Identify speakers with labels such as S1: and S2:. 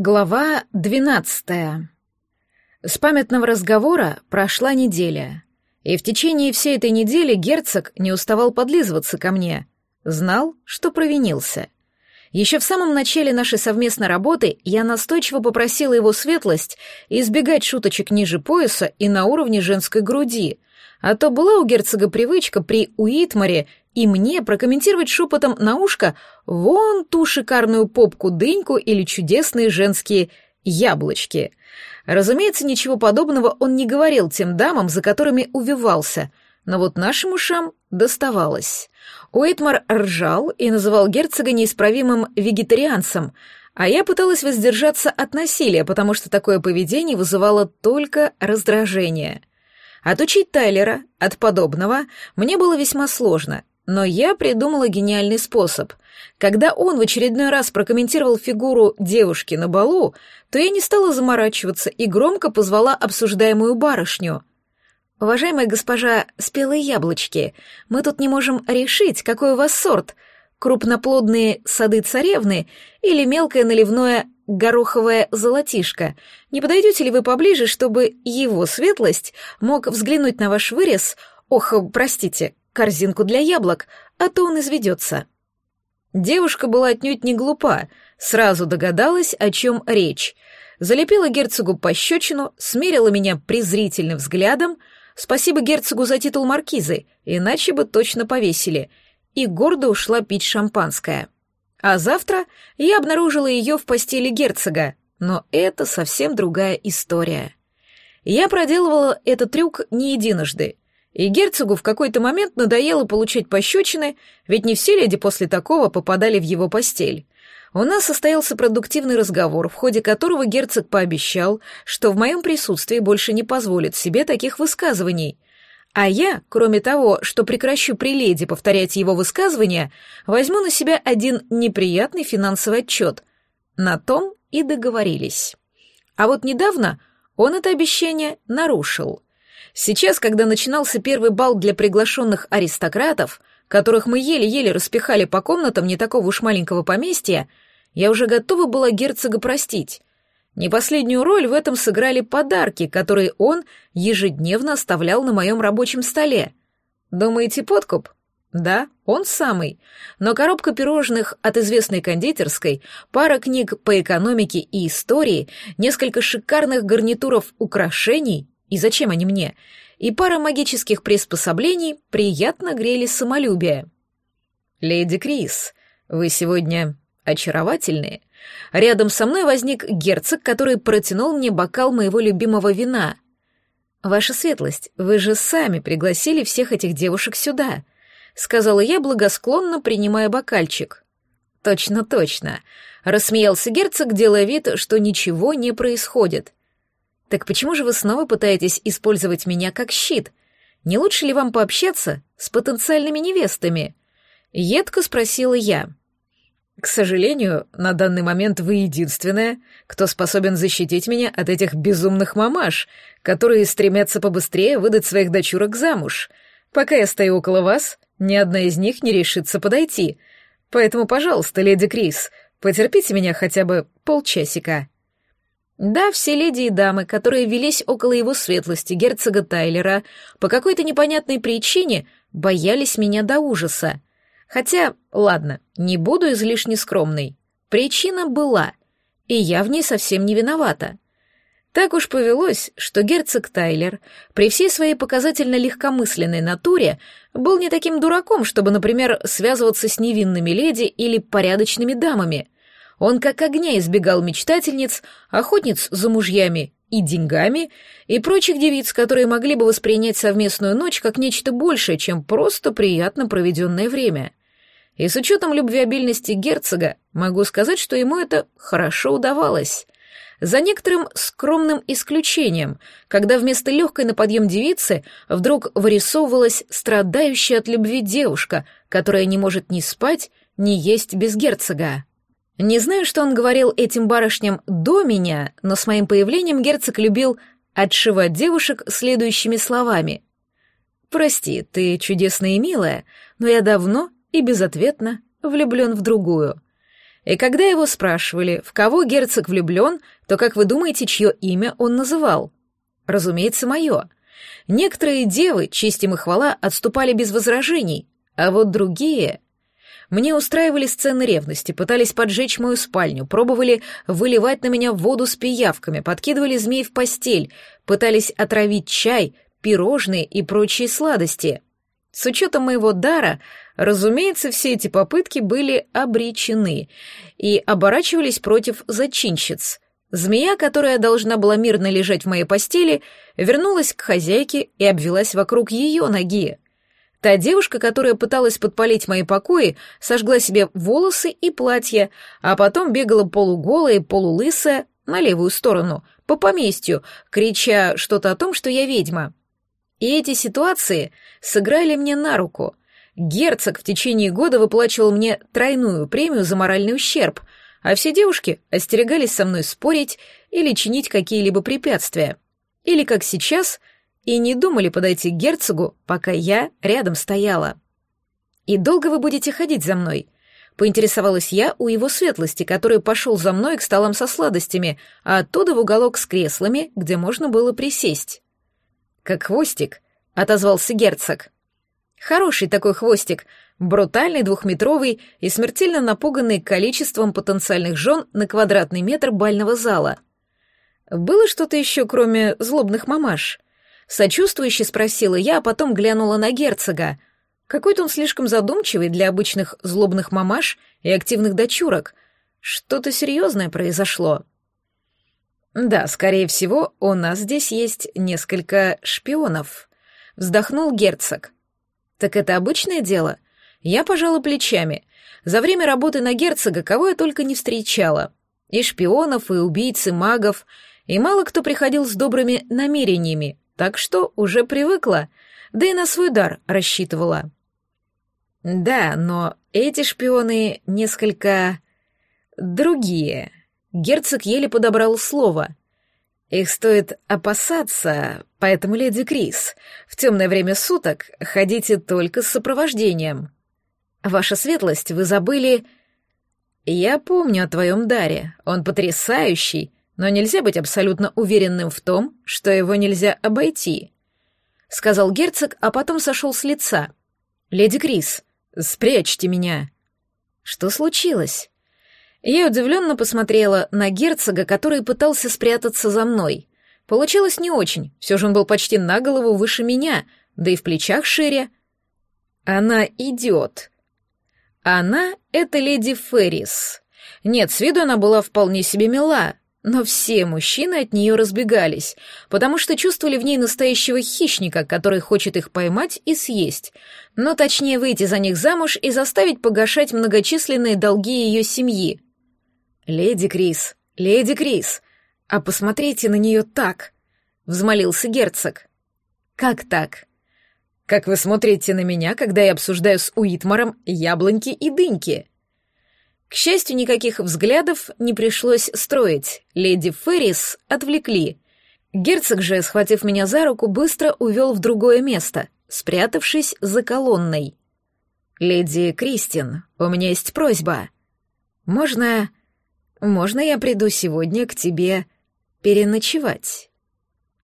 S1: Глава двенадцатая. С памятного разговора прошла неделя, и в течение всей этой недели герцог не уставал подлизываться ко мне, знал, что провинился. Еще в самом начале нашей совместной работы я настойчиво попросила его светлость избегать шуточек ниже пояса и на уровне женской груди, а то была у герцога привычка при Уитмаре и мне прокомментировать шепотом на ушко вон ту шикарную попку-дыньку или чудесные женские яблочки. Разумеется, ничего подобного он не говорил тем дамам, за которыми увивался, но вот нашим ушам доставалось. Уитмар ржал и называл герцога неисправимым вегетарианцем, а я пыталась воздержаться от насилия, потому что такое поведение вызывало только раздражение. Отучить Тайлера от подобного мне было весьма сложно, но я придумала гениальный способ. Когда он в очередной раз прокомментировал фигуру девушки на балу, то я не стала заморачиваться и громко позвала обсуждаемую барышню. «Уважаемая госпожа спелые яблочки, мы тут не можем решить, какой у вас сорт, крупноплодные сады царевны или мелкое наливное гороховое золотишко. Не подойдете ли вы поближе, чтобы его светлость мог взглянуть на ваш вырез, ох, простите, корзинку для яблок, а то он изведется. Девушка была отнюдь не глупа, сразу догадалась, о чем речь. Залепила герцогу пощечину, смерила меня презрительным взглядом, спасибо герцогу за титул маркизы, иначе бы точно повесили, и гордо ушла пить шампанское. А завтра я обнаружила ее в постели герцога, но это совсем другая история. Я проделывала этот трюк не единожды — и герцогу в какой-то момент надоело получать пощечины, ведь не все леди после такого попадали в его постель. У нас состоялся продуктивный разговор, в ходе которого герцог пообещал, что в моем присутствии больше не позволит себе таких высказываний. А я, кроме того, что прекращу при леди повторять его высказывания, возьму на себя один неприятный финансовый отчет. На том и договорились. А вот недавно он это обещание нарушил — Сейчас, когда начинался первый бал для приглашенных аристократов, которых мы еле-еле распихали по комнатам не такого уж маленького поместья, я уже готова была герцога простить. Не последнюю роль в этом сыграли подарки, которые он ежедневно оставлял на моем рабочем столе. Думаете, подкуп? Да, он самый. Но коробка пирожных от известной кондитерской, пара книг по экономике и истории, несколько шикарных гарнитуров украшений и зачем они мне? И пара магических приспособлений приятно грели самолюбие. «Леди Крис, вы сегодня очаровательные». Рядом со мной возник герцог, который протянул мне бокал моего любимого вина. «Ваша светлость, вы же сами пригласили всех этих девушек сюда», — сказала я, благосклонно принимая бокальчик. «Точно, точно», — рассмеялся герцог, делая вид, что ничего не происходит. Так почему же вы снова пытаетесь использовать меня как щит? Не лучше ли вам пообщаться с потенциальными невестами? Едко спросила я. К сожалению, на данный момент вы единственная, кто способен защитить меня от этих безумных мамаш, которые стремятся побыстрее выдать своих дочурок замуж. Пока я стою около вас, ни одна из них не решится подойти. Поэтому, пожалуйста, леди Крис, потерпите меня хотя бы полчасика. Да, все леди и дамы, которые велись около его светлости, герцога Тайлера, по какой-то непонятной причине боялись меня до ужаса. Хотя, ладно, не буду излишне скромной. Причина была, и я в ней совсем не виновата. Так уж повелось, что герцог Тайлер при всей своей показательно легкомысленной натуре был не таким дураком, чтобы, например, связываться с невинными леди или порядочными дамами — он как огня избегал мечтательниц, охотниц за мужьями и деньгами, и прочих девиц, которые могли бы воспринять совместную ночь как нечто большее, чем просто приятно проведенное время. И с учетом любвеобильности герцога могу сказать, что ему это хорошо удавалось. За некоторым скромным исключением, когда вместо легкой на подъем девицы вдруг вырисовывалась страдающая от любви девушка, которая не может ни спать, ни есть без герцога. Не знаю, что он говорил этим барышням до меня, но с моим появлением герцог любил отшивать девушек следующими словами. «Прости, ты чудесная и милая, но я давно и безответно влюблен в другую». И когда его спрашивали, в кого герцог влюблен, то как вы думаете, чье имя он называл? Разумеется, мое. Некоторые девы, честь им и хвала, отступали без возражений, а вот другие... Мне устраивали сцены ревности, пытались поджечь мою спальню, пробовали выливать на меня воду с пиявками, подкидывали змей в постель, пытались отравить чай, пирожные и прочие сладости. С учетом моего дара, разумеется, все эти попытки были обречены и оборачивались против зачинщиц. Змея, которая должна была мирно лежать в моей постели, вернулась к хозяйке и обвелась вокруг ее ноги. Та девушка, которая пыталась подпалить мои покои, сожгла себе волосы и платье, а потом бегала полуголая и полулысая на левую сторону, по поместью, крича что-то о том, что я ведьма. И эти ситуации сыграли мне на руку. Герцог в течение года выплачивал мне тройную премию за моральный ущерб, а все девушки остерегались со мной спорить или чинить какие-либо препятствия. Или, как сейчас, и не думали подойти к герцогу, пока я рядом стояла. «И долго вы будете ходить за мной?» Поинтересовалась я у его светлости, который пошел за мной к столам со сладостями, а оттуда в уголок с креслами, где можно было присесть. «Как хвостик», — отозвался герцог. «Хороший такой хвостик, брутальный, двухметровый и смертельно напуганный количеством потенциальных жен на квадратный метр бального зала. Было что-то еще, кроме злобных мамаш?» Сочувствующе спросила я, а потом глянула на герцога. Какой-то он слишком задумчивый для обычных злобных мамаш и активных дочурок. Что-то серьезное произошло. Да, скорее всего, у нас здесь есть несколько шпионов. Вздохнул герцог. Так это обычное дело? Я пожала плечами. За время работы на герцога кого я только не встречала. И шпионов, и убийц, и магов, и мало кто приходил с добрыми намерениями, так что уже привыкла, да и на свой дар рассчитывала. Да, но эти шпионы несколько... другие. Герцог еле подобрал слово. Их стоит опасаться, поэтому, леди Крис, в темное время суток ходите только с сопровождением. Ваша светлость, вы забыли... Я помню о твоем даре, он потрясающий, но нельзя быть абсолютно уверенным в том, что его нельзя обойти», — сказал герцог, а потом сошел с лица. «Леди Крис, спрячьте меня». «Что случилось?» Я удивленно посмотрела на герцога, который пытался спрятаться за мной. Получилось не очень, все же он был почти на голову выше меня, да и в плечах шире. Она идет. Она — это леди Феррис. Нет, с виду она была вполне себе мила, но все мужчины от нее разбегались, потому что чувствовали в ней настоящего хищника, который хочет их поймать и съесть, но точнее выйти за них замуж и заставить погашать многочисленные долги ее семьи. «Леди Крис, леди Крис, а посмотрите на нее так!» — взмолился герцог. «Как так?» «Как вы смотрите на меня, когда я обсуждаю с Уитмаром яблоньки и дыньки?» К счастью, никаких взглядов не пришлось строить. Леди Феррис отвлекли. Герцог же, схватив меня за руку, быстро увел в другое место, спрятавшись за колонной. «Леди Кристин, у меня есть просьба. Можно... можно я приду сегодня к тебе переночевать?»